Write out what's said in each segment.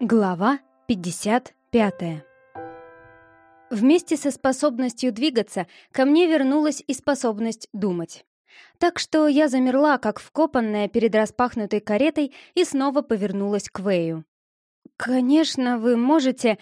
Глава 55 Вместе со способностью двигаться ко мне вернулась и способность думать. Так что я замерла, как вкопанная перед распахнутой каретой, и снова повернулась к Вэю. «Конечно, вы можете...»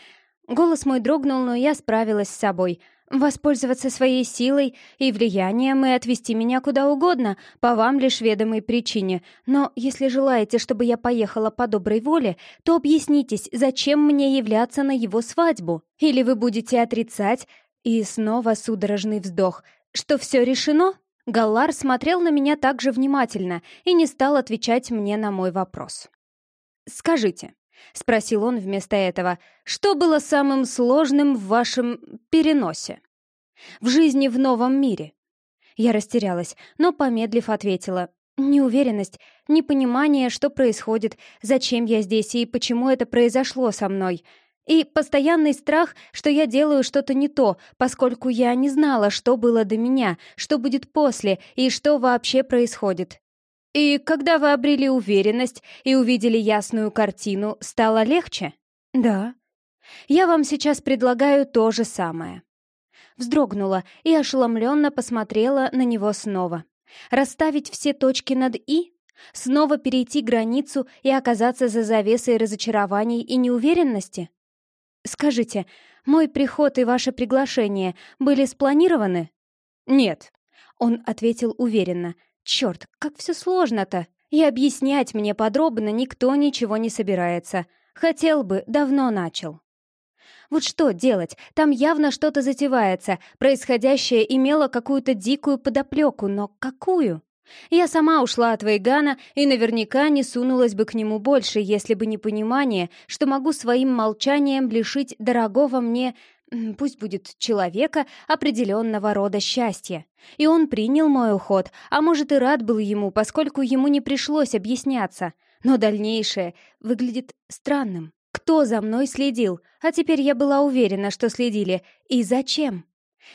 Голос мой дрогнул, но я справилась с собой. Воспользоваться своей силой и влиянием и отвести меня куда угодно, по вам лишь ведомой причине. Но если желаете, чтобы я поехала по доброй воле, то объяснитесь, зачем мне являться на его свадьбу? Или вы будете отрицать? И снова судорожный вздох. Что все решено? Галлар смотрел на меня так же внимательно и не стал отвечать мне на мой вопрос. «Скажите, — спросил он вместо этого. «Что было самым сложным в вашем переносе? В жизни в новом мире?» Я растерялась, но, помедлив, ответила. «Неуверенность, непонимание, что происходит, зачем я здесь и почему это произошло со мной. И постоянный страх, что я делаю что-то не то, поскольку я не знала, что было до меня, что будет после и что вообще происходит. «И когда вы обрели уверенность и увидели ясную картину, стало легче?» «Да». «Я вам сейчас предлагаю то же самое». Вздрогнула и ошеломленно посмотрела на него снова. «Расставить все точки над «и»?» Снова перейти границу и оказаться за завесой разочарований и неуверенности? Скажите, мой приход и ваше приглашение были спланированы? Нет, он ответил уверенно. Черт, как все сложно-то! И объяснять мне подробно никто ничего не собирается. Хотел бы, давно начал. Вот что делать? Там явно что-то затевается. Происходящее имело какую-то дикую подоплеку, но какую? Я сама ушла от Вейгана и наверняка не сунулась бы к нему больше, если бы не понимание, что могу своим молчанием лишить дорогого мне пусть будет человека определенного рода счастья. И он принял мой уход, а может и рад был ему, поскольку ему не пришлось объясняться. Но дальнейшее выглядит странным. Кто за мной следил? А теперь я была уверена, что следили. И зачем?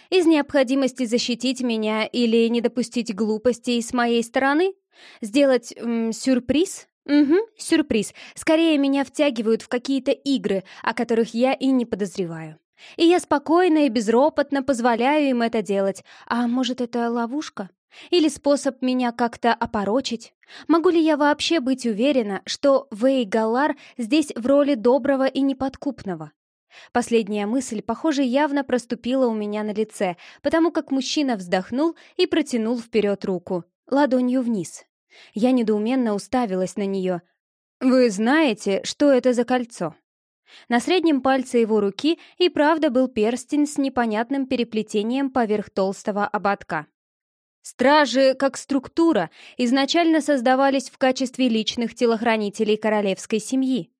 Из необходимости защитить меня или не допустить глупостей с моей стороны? Сделать м, сюрприз? Угу, сюрприз. Скорее меня втягивают в какие-то игры, о которых я и не подозреваю. И я спокойно и безропотно позволяю им это делать. А может, это ловушка? Или способ меня как-то опорочить? Могу ли я вообще быть уверена, что Вей Галар здесь в роли доброго и неподкупного? Последняя мысль, похоже, явно проступила у меня на лице, потому как мужчина вздохнул и протянул вперед руку, ладонью вниз. Я недоуменно уставилась на нее. «Вы знаете, что это за кольцо?» На среднем пальце его руки и правда был перстень с непонятным переплетением поверх толстого ободка. Стражи, как структура, изначально создавались в качестве личных телохранителей королевской семьи.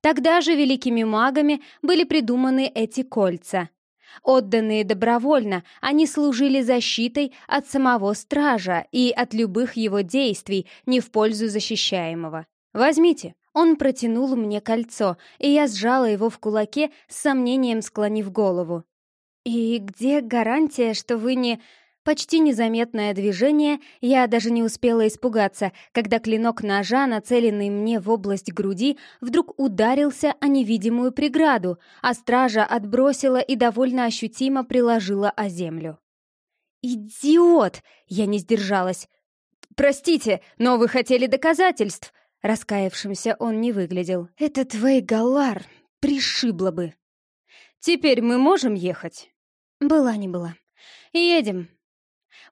Тогда же великими магами были придуманы эти кольца. Отданные добровольно, они служили защитой от самого стража и от любых его действий не в пользу защищаемого. Возьмите, он протянул мне кольцо, и я сжала его в кулаке, с сомнением склонив голову. «И где гарантия, что вы не...» Почти незаметное движение, я даже не успела испугаться, когда клинок ножа, нацеленный мне в область груди, вдруг ударился о невидимую преграду, а стража отбросила и довольно ощутимо приложила о землю. «Идиот!» — я не сдержалась. «Простите, но вы хотели доказательств!» Раскаявшимся он не выглядел. «Это твой галар! Пришибло бы!» «Теперь мы можем ехать?» «Была не была. Едем!»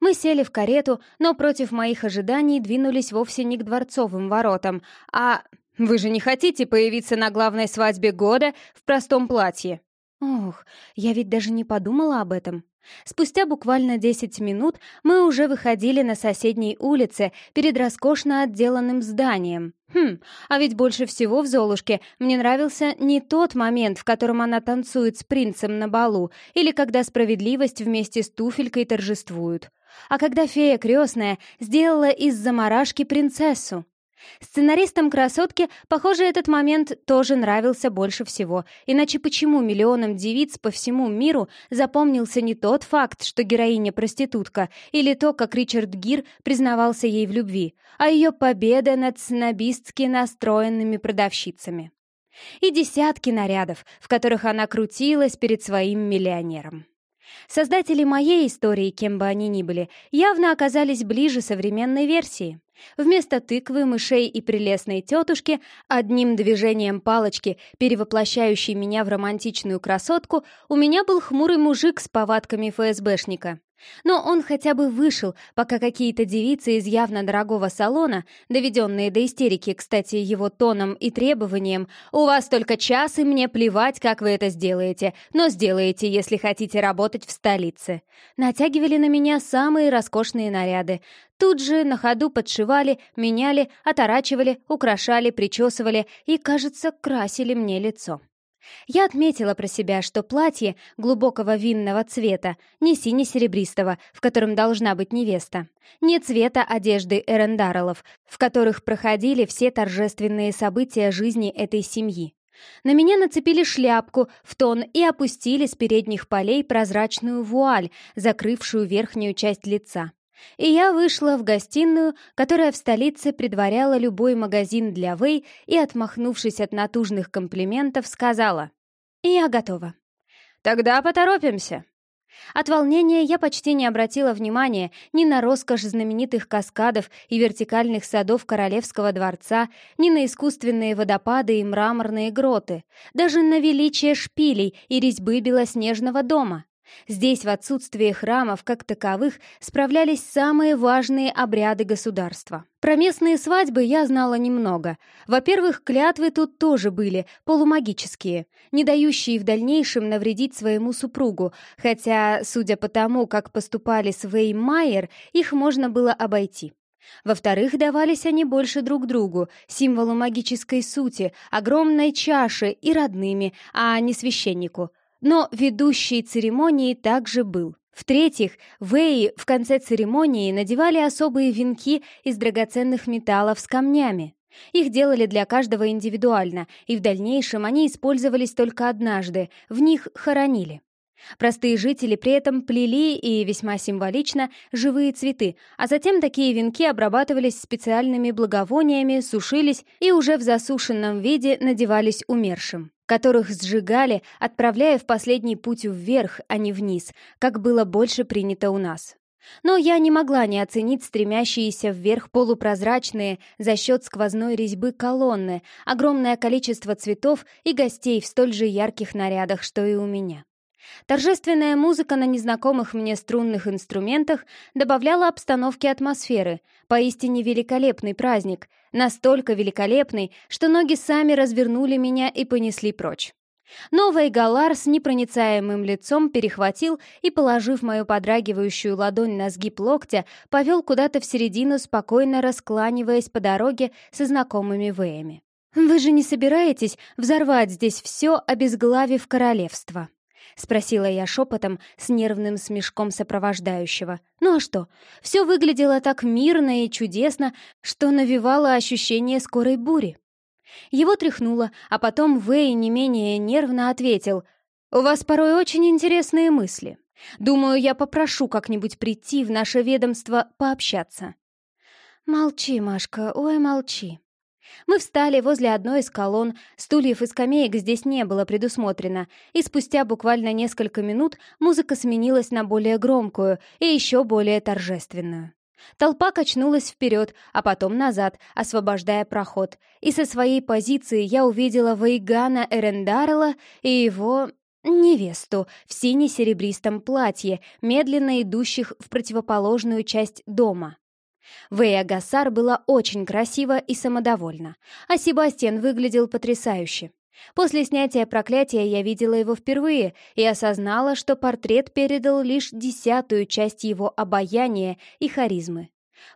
Мы сели в карету, но против моих ожиданий двинулись вовсе не к дворцовым воротам, а... «Вы же не хотите появиться на главной свадьбе года в простом платье?» Ох, я ведь даже не подумала об этом. Спустя буквально 10 минут мы уже выходили на соседней улице перед роскошно отделанным зданием. Хм, а ведь больше всего в «Золушке» мне нравился не тот момент, в котором она танцует с принцем на балу, или когда справедливость вместе с туфелькой торжествуют, а когда фея крестная сделала из заморашки принцессу. Сценаристам «Красотки», похоже, этот момент тоже нравился больше всего, иначе почему миллионам девиц по всему миру запомнился не тот факт, что героиня проститутка, или то, как Ричард Гир признавался ей в любви, а ее победа над снобистски настроенными продавщицами. И десятки нарядов, в которых она крутилась перед своим миллионером. Создатели моей истории, кем бы они ни были, явно оказались ближе современной версии. Вместо тыквы, мышей и прелестной тетушки, одним движением палочки, перевоплощающей меня в романтичную красотку, у меня был хмурый мужик с повадками ФСБшника. Но он хотя бы вышел, пока какие-то девицы из явно дорогого салона, доведенные до истерики, кстати, его тоном и требованием, «У вас только час, и мне плевать, как вы это сделаете, но сделаете, если хотите работать в столице», натягивали на меня самые роскошные наряды. Тут же на ходу подшивали, меняли, оторачивали, украшали, причесывали и, кажется, красили мне лицо. Я отметила про себя, что платье глубокого винного цвета, не сине-серебристого, в котором должна быть невеста, не цвета одежды Эрендарелов, в которых проходили все торжественные события жизни этой семьи. На меня нацепили шляпку в тон и опустили с передних полей прозрачную вуаль, закрывшую верхнюю часть лица. И я вышла в гостиную, которая в столице предваряла любой магазин для Вэй, и, отмахнувшись от натужных комплиментов, сказала «Я готова». «Тогда поторопимся». От волнения я почти не обратила внимания ни на роскошь знаменитых каскадов и вертикальных садов Королевского дворца, ни на искусственные водопады и мраморные гроты, даже на величие шпилей и резьбы белоснежного дома. Здесь в отсутствие храмов как таковых справлялись самые важные обряды государства. Про местные свадьбы я знала немного. Во-первых, клятвы тут тоже были, полумагические, не дающие в дальнейшем навредить своему супругу, хотя, судя по тому, как поступали с Вей Майер, их можно было обойти. Во-вторых, давались они больше друг другу, символу магической сути, огромной чаши и родными, а не священнику — но ведущий церемонии также был. В-третьих, вэи в конце церемонии надевали особые венки из драгоценных металлов с камнями. Их делали для каждого индивидуально, и в дальнейшем они использовались только однажды, в них хоронили. Простые жители при этом плели и весьма символично живые цветы, а затем такие венки обрабатывались специальными благовониями, сушились и уже в засушенном виде надевались умершим которых сжигали, отправляя в последний путь вверх, а не вниз, как было больше принято у нас. Но я не могла не оценить стремящиеся вверх полупрозрачные за счет сквозной резьбы колонны, огромное количество цветов и гостей в столь же ярких нарядах, что и у меня. Торжественная музыка на незнакомых мне струнных инструментах добавляла обстановке атмосферы. Поистине великолепный праздник. Настолько великолепный, что ноги сами развернули меня и понесли прочь. Новый Галар с непроницаемым лицом перехватил и, положив мою подрагивающую ладонь на сгиб локтя, повел куда-то в середину, спокойно раскланиваясь по дороге со знакомыми веями. «Вы же не собираетесь взорвать здесь все, обезглавив королевство?» — спросила я шепотом с нервным смешком сопровождающего. «Ну а что? Все выглядело так мирно и чудесно, что навевало ощущение скорой бури». Его тряхнуло, а потом Вэй не менее нервно ответил. «У вас порой очень интересные мысли. Думаю, я попрошу как-нибудь прийти в наше ведомство пообщаться». «Молчи, Машка, ой, молчи», мы встали возле одной из колонн, стульев и скамеек здесь не было предусмотрено, и спустя буквально несколько минут музыка сменилась на более громкую и еще более торжественную. Толпа качнулась вперед, а потом назад, освобождая проход, и со своей позиции я увидела Вейгана Эрендарла и его невесту в сине-серебристом платье, медленно идущих в противоположную часть дома. Вэя Гассар была очень красива и самодовольна, а Себастьян выглядел потрясающе. После снятия проклятия я видела его впервые и осознала, что портрет передал лишь десятую часть его обаяния и харизмы.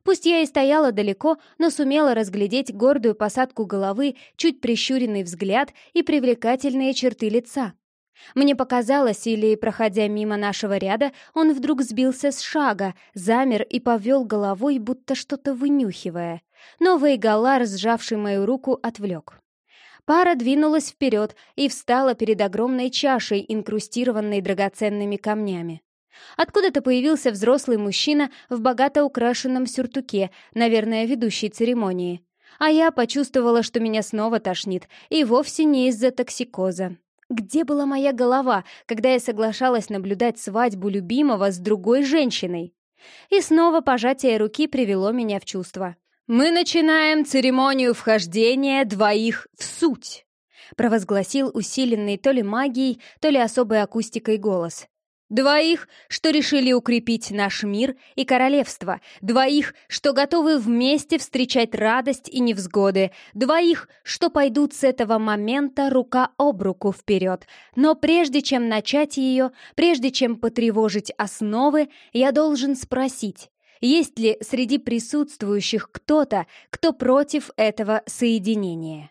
Пусть я и стояла далеко, но сумела разглядеть гордую посадку головы, чуть прищуренный взгляд и привлекательные черты лица. Мне показалось, или, проходя мимо нашего ряда, он вдруг сбился с шага, замер и повел головой, будто что-то вынюхивая. Новый Галар, сжавший мою руку, отвлек. Пара двинулась вперед и встала перед огромной чашей, инкрустированной драгоценными камнями. Откуда-то появился взрослый мужчина в богато украшенном сюртуке, наверное, ведущий церемонии. а я почувствовала, что меня снова тошнит, и вовсе не из-за токсикоза. Где была моя голова, когда я соглашалась наблюдать свадьбу любимого с другой женщиной? И снова пожатие руки привело меня в чувство. «Мы начинаем церемонию вхождения двоих в суть», провозгласил усиленный то ли магией, то ли особой акустикой голос. Двоих, что решили укрепить наш мир и королевство. Двоих, что готовы вместе встречать радость и невзгоды. Двоих, что пойдут с этого момента рука об руку вперед. Но прежде чем начать ее, прежде чем потревожить основы, я должен спросить, есть ли среди присутствующих кто-то, кто против этого соединения?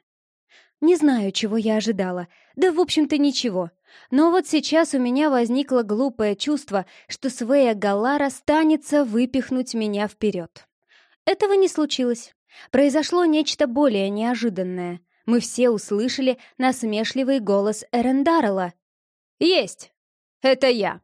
Не знаю, чего я ожидала. Да, в общем-то, ничего. Но вот сейчас у меня возникло глупое чувство, что Свея Галара станется выпихнуть меня вперед. Этого не случилось. Произошло нечто более неожиданное. Мы все услышали насмешливый голос Эрендарела. «Есть! Это я!»